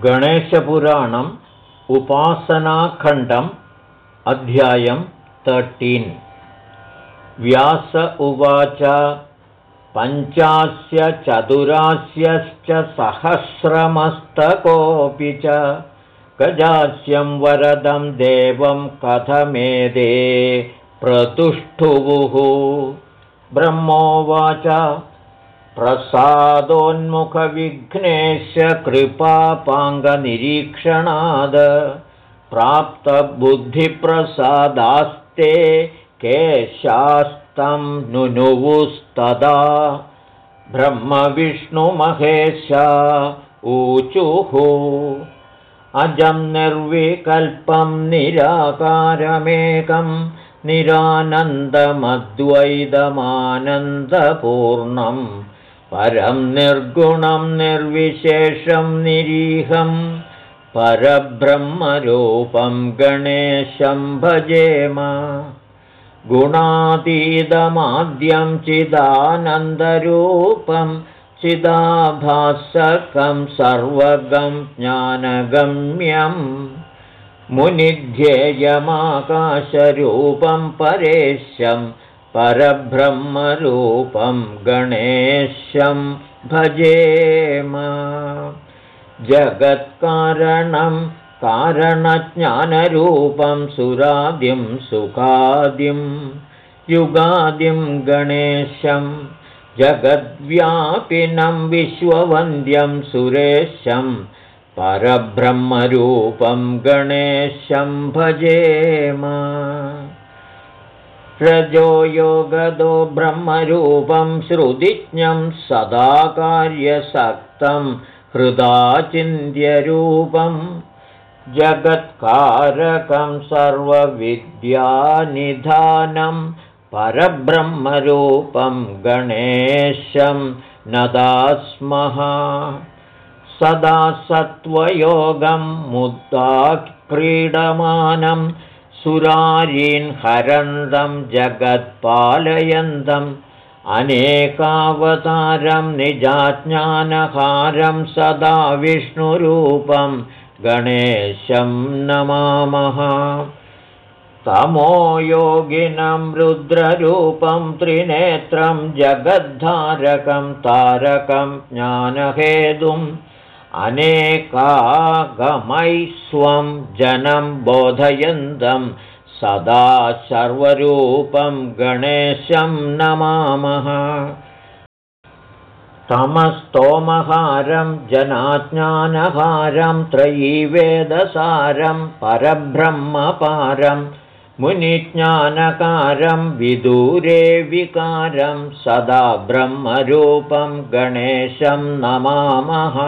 गणेशपुराणम् उपासनाखण्डम् अध्यायं तर्टीन् व्यास उवाच पञ्चास्य चतुरास्यश्च सहस्रमस्तकोऽपि च गजास्यं वरदं देवं कथमेदे प्रतुष्ठुवुः ब्रह्मोवाच प्रसादोन्मुखविघ्नेश कृपापाङ्गनिरीक्षणाद प्राप्तबुद्धिप्रसादास्ते केशास्तं नुनुवुस्तदा। ब्रह्मविष्णुमहेशा ऊचुः। अजं निर्विकल्पं निराकारमेकं निरानन्दमद्वैतमानन्दपूर्णम् परं निर्गुणं निर्विशेषं निरीहं परब्रह्मरूपं गणेशं भजेम। गुणातीतमाद्यं चिदानन्दरूपं चिदाभासकं सर्वगं ज्ञानगम्यं। मुनिध्येयमाकाशरूपं परेशम् परब्रह्मरूपं गणेशं भजेम। जगत्कारणं कारणज्ञानरूपं सुरादिं सुखादिं युगादिं गणेशं जगद्व्यापिनं विश्ववन्द्यं सुरेशं परब्रह्मरूपं गणेशं भजेम रजो योगदो ब्रह्मरूपं श्रुतिज्ञं सदा कार्यसक्तं हृदाचिन्त्यरूपं। जगत्कारकं सर्वविद्यानिधानं परब्रह्मरूपं गणेशं नदास्मः। सदा सत्त्वयोगं मुद्दा क्रीडमानं सुरारीन् हरन्दं जगत्पालयन्तम् अनेकावतारं निजाज्ञानहारं सदा विष्णुरूपं गणेशं नमामः। तमोयोगिनं रुद्ररूपं त्रिनेत्रं जगद्धारकं तारकं ज्ञानहेतुम् अनेकागमै स्वं जनं बोधयन्तं सदा सर्वरूपं गणेशं नमामः। तमस्तोमहारं जनाज्ञानहारं त्रयीवेदसारं परब्रह्मपारं मुनिज्ञानकारं विदूरे विकारं सदा ब्रह्मरूपं गणेशं नमामः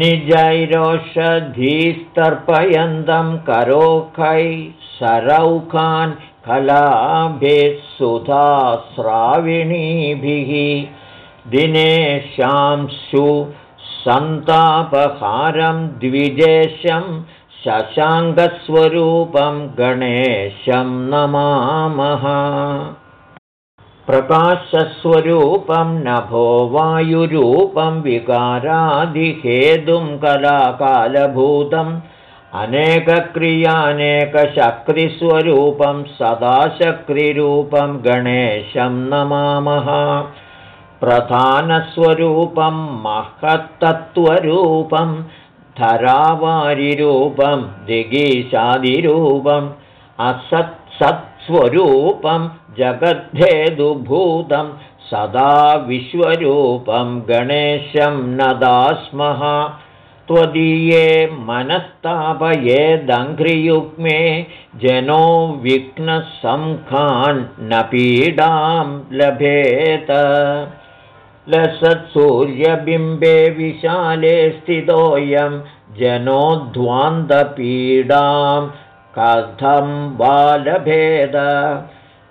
निजैरोषधीस्तर्पयन्तं करोखै सरौखान् कलाभिः सुधास्राविणीभिः दिनेशांशु सन्तापहारं द्विजेशं शशाङ्गस्वरूपं गणेशं नमामः प्रकाशस्वरूपं नभो वायुरूपं विकारादिहेतुं कलाकालभूतम् अनेकक्रियानेकशक्तिस्वरूपं सदाशक्तिरूपं गणेशं नमामः। प्रधानस्वरूपं महत्तत्त्वरूपं धरावारिरूपं दिगीशादिरूपम् असत्सत्स्वरूपं जगद्धेदुभूतं सदा विश्वरूपं गणेशं नदास्मः। त्वदीये मनस्तापये दङ्घ्रियुग्मे जनो विघ्नसंखान्न पीडां लभेत। लसत्सूर्यबिम्बे विशाले स्थितोऽयं जनोध्वान्तपीडां कथं बालभेद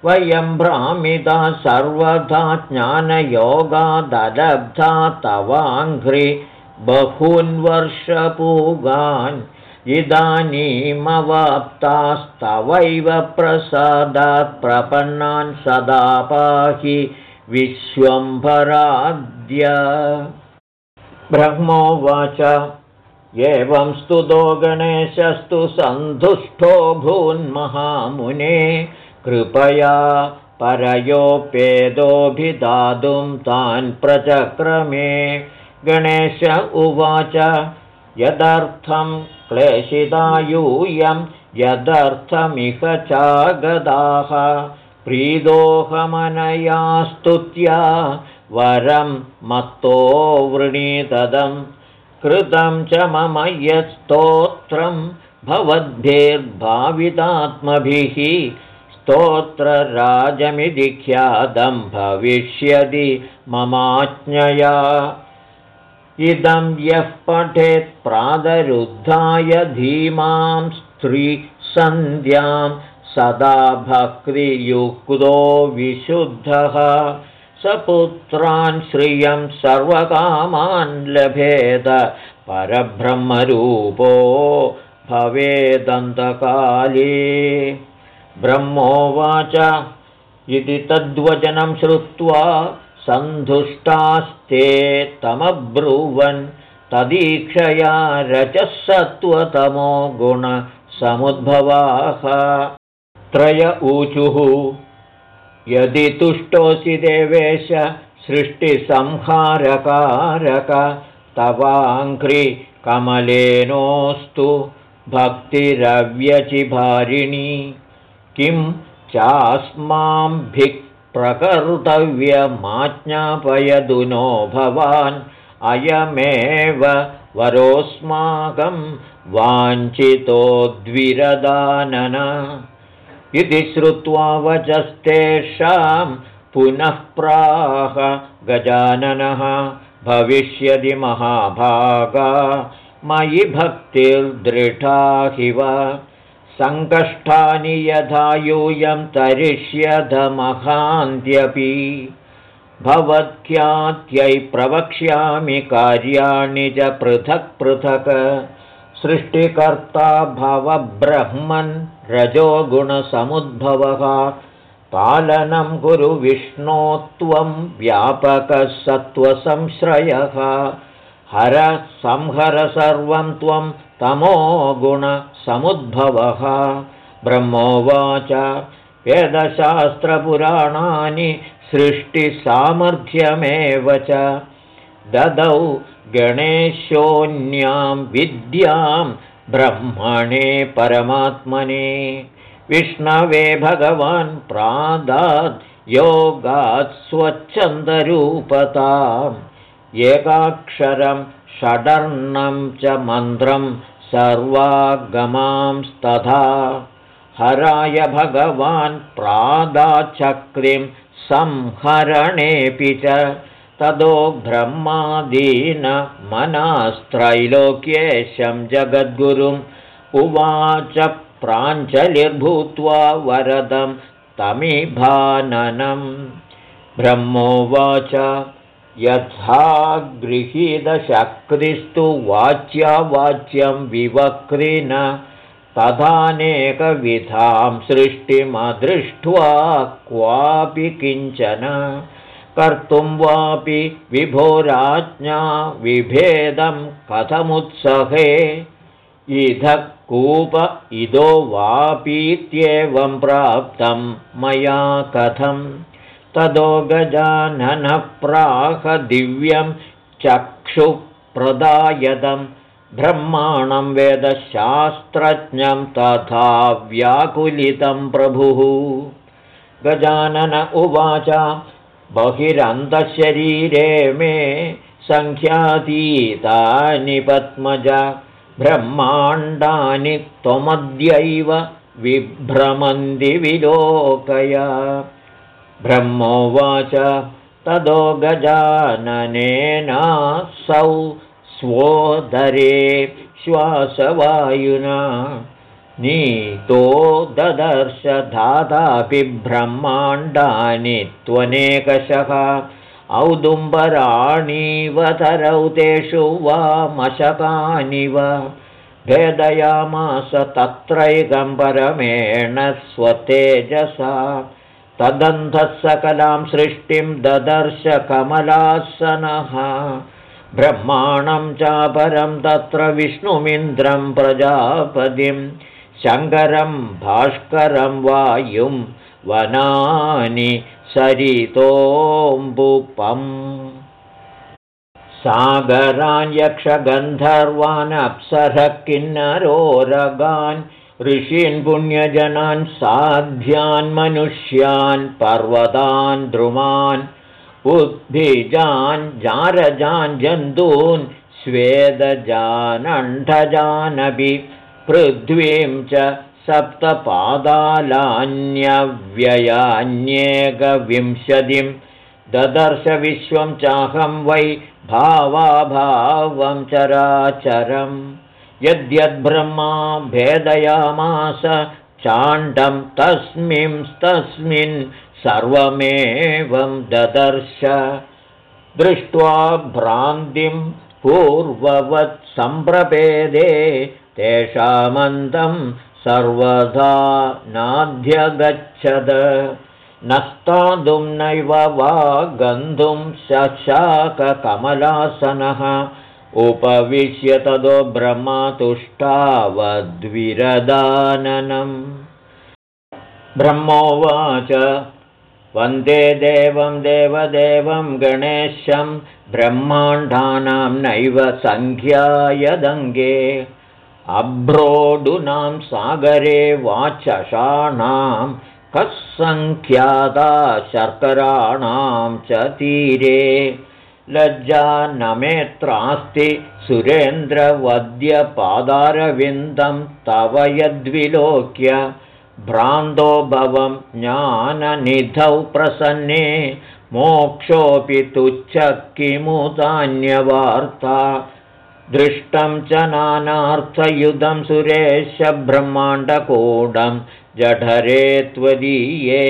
वयं भ्रामिता सर्वथा ज्ञानयोगादलब्धा तवाङ्घ्रि बहून् वर्षपूगान् इदानीमवाप्तास्तवैव प्रसादात् प्रपन्नान् सदा पाहि विश्वम्भराद्य। ब्रह्मोवाच एवं स्तुतो गणेशस्तु सन्तुष्टो भून्महामुने कृपया परयोपेदोऽभिदातुं तान् प्रचक्रमे। गणेश उवाच यदर्थं क्लेशितायूयं यदर्थमिह चागदाः। प्रीदोहमनया स्तुत्या वरं मत्तो वृणीतदं कृतं च मम यत्स्तोत्रं भवद्भिर्भावितात्मभिः स्तोत्रराजमिति ख्यातं भविष्यति ममाज्ञया। इदं यः पठेत् प्रादरुद्धाय धीमां स्त्रीसन्ध्यां सदा भक्तियुक्तो विशुद्धः। सपुत्रान् श्रियं सर्वकामान् लभेद परब्रह्मरूपो भवेदन्तकाले ब्रह्मोवाच इति तद्वचनं श्रुत्वा सन्धुष्टास्ते तमब्रुवन् तदीक्षया रजः सत्त्वतमो गुणसमुद्भवाः त्रय ऊचुः। यदि तुष्टोऽसि देवेश सृष्टिसंहारकारक तवाङ्घ्रि कमलेनोऽस्तु। भक्तिरव्यचिभारिणी किं चास्माभिः प्रकर्तव्यमाज्ञापयतु नो भवान्। अयमेव वरोऽस्माकं वाञ्छितोद्विरदानन इति श्रुत्वा वचस्तेषां पुनः प्राह गजाननः। भविष्यति महाभागा मयि भक्तिर्दृढा हि वा सङ्कष्टानि यथा यूयं तरिष्यधमहान्त्यपि। भवत्यात्यै प्रवक्ष्यामि कार्याणि च पृथक् पृथक्। सृष्टिकर्ता भवब्रह्मन् रजोगुणसमुद्भवः। पालनं कुरु विष्णो त्वं व्यापकः सत्त्वसंश्रयः। हर संहर सर्वं त्वं तमो गुणसमुद्भवः। ब्रह्मोवाच। वेदशास्त्रपुराणानि सृष्टिसामर्थ्यमेव च। ददौ गणेशोऽन्यां विद्यां ब्रह्मणे परमात्मने। विष्णवे भगवान् प्रादात् योगात् स्वच्छन्दरूपताम्। एकाक्षरं षडर्णं च मन्त्रं सर्वागमांस्तथा। हराय भगवान् प्रादाचक्रिं संहरणेऽपि च। तदो ब्रह्मादीनमनास्त्रैलोक्येशं जगद्गुरुम् उवाच प्राञ्जलिर्भूत्वा वरदं तमिभाननं ब्रह्मोवाच यथा गृहीतशक्तिस्तु वाच्या वाच्यं विवक्रिन तथानेकविधां सृष्टिमदृष्ट्वा क्वापि किञ्चन कर्तुं वापि विभोराज्ञा विभेदं कथमुत्सहे। इधः कूप इदो वापीत्येवं प्राप्तं मया कथम् तदो गजाननः दिव्यं चक्षुप्रदायदं ब्रह्माणं वेदशास्त्रज्ञं तथा व्याकुलितं प्रभुः। गजानन उवाच बहिरन्तशरीरे मे सङ्ख्यातीतानि पद्मज ब्रह्माण्डानि त्वमद्यैव विभ्रमन्ति विलोकय ब्रह्मोवाच तदो गजाननेनासौ स्वोदरे श्वासवायुना। नीतो ददर्श धातापि ब्रह्माण्डानि त्वनेकशः। औदुम्बराणीवतरौ तेषु वा मशकानिव। भेदयामास तत्रैकम्बरमेण स्वतेजसा तदन्धः सकलां सृष्टिं ददर्श कमलासनः ब्रह्माणं चापरं तत्र विष्णुमिन्द्रं प्रजापतिं शङ्करं भास्करं वायुं वनानि सरितोऽम्बुपम्। सागरान् यक्षगन्धर्वान् अप्सरः किन्नरोरगान् ऋषीन् पुण्यजनान् साध्यान् मनुष्यान् पर्वतान् द्रुमान् उद्भिजान् जारजान् जन्तून् स्वेदजानण्ठजानपि पृथ्वीं च सप्तपादालान्यव्ययान्येकविंशतिं ददर्श विश्वं चाहं वै भावाभावं चराचरम् यद्यद्ब्रह्मा भेदयामास चाण्डं तस्मिंस्तस्मिन् सर्वमेवं ददर्श। दृष्ट्वा भ्रान्तिं पूर्ववत् सम्प्रपेदे तेषामन्तं सर्वदा नाध्यगच्छद। न स्थातुं नैव वा गन्तुं शशाककमलासनः उपविश्य तदो ब्रह्मतुष्टावद्विरदाननम्। ब्रह्मोवाच वन्दे देवं देवदेवं गणेशं ब्रह्माण्डानां नैव सङ्ख्यायदङ्गे। अभ्रोडूनां सागरे वाचषाणां कः सङ्ख्याता शर्कराणां च तीरे लज्जा नमेत्रास्ति सुरेन्द्रवद्यपादारविन्दं तव यद्विलोक्य भ्रान्तो भवं ज्ञाननिधौ प्रसन्ने। मोक्षोऽपि तुच्छ किमुतान्यवार्ता दृष्टं च नानार्थयुधं सुरेशब्रह्माण्डकूडं जठरे त्वदीये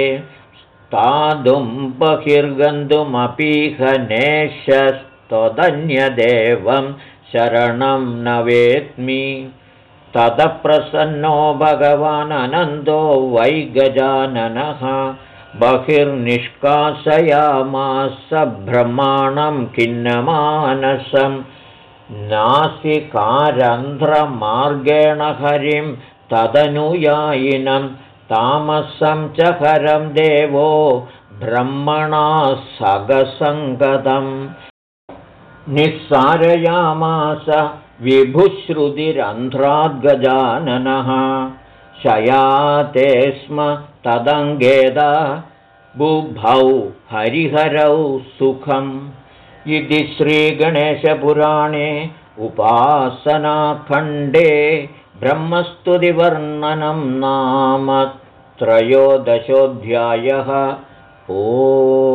तादुं बहिर्गन्तुमपीहनेशस्तदन्यदेवं शरणं न वेत्मि ततः प्रसन्नो भगवानन्दो वै गजाननः बहिर्निष्कासयामास ब्रह्माणं खिन्नमानसं। नासिकारन्ध्रमार्गेण हरिं तदनुयायिनं तामसं च हरं देवो ब्रह्मणा सगसङ्गतम्। निस्सारयामास विभुश्रुतिरन्ध्राद्गजाननः। शयाते स्म तदङ्गेद। बुभौ हरिहरौ सुखम्। इति श्रीगणेशपुराणे उपासनाखण्डे ब्रह्मस्तुतिवर्णनं नाम त्रयोदशोऽध्यायः ओम्